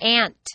ant.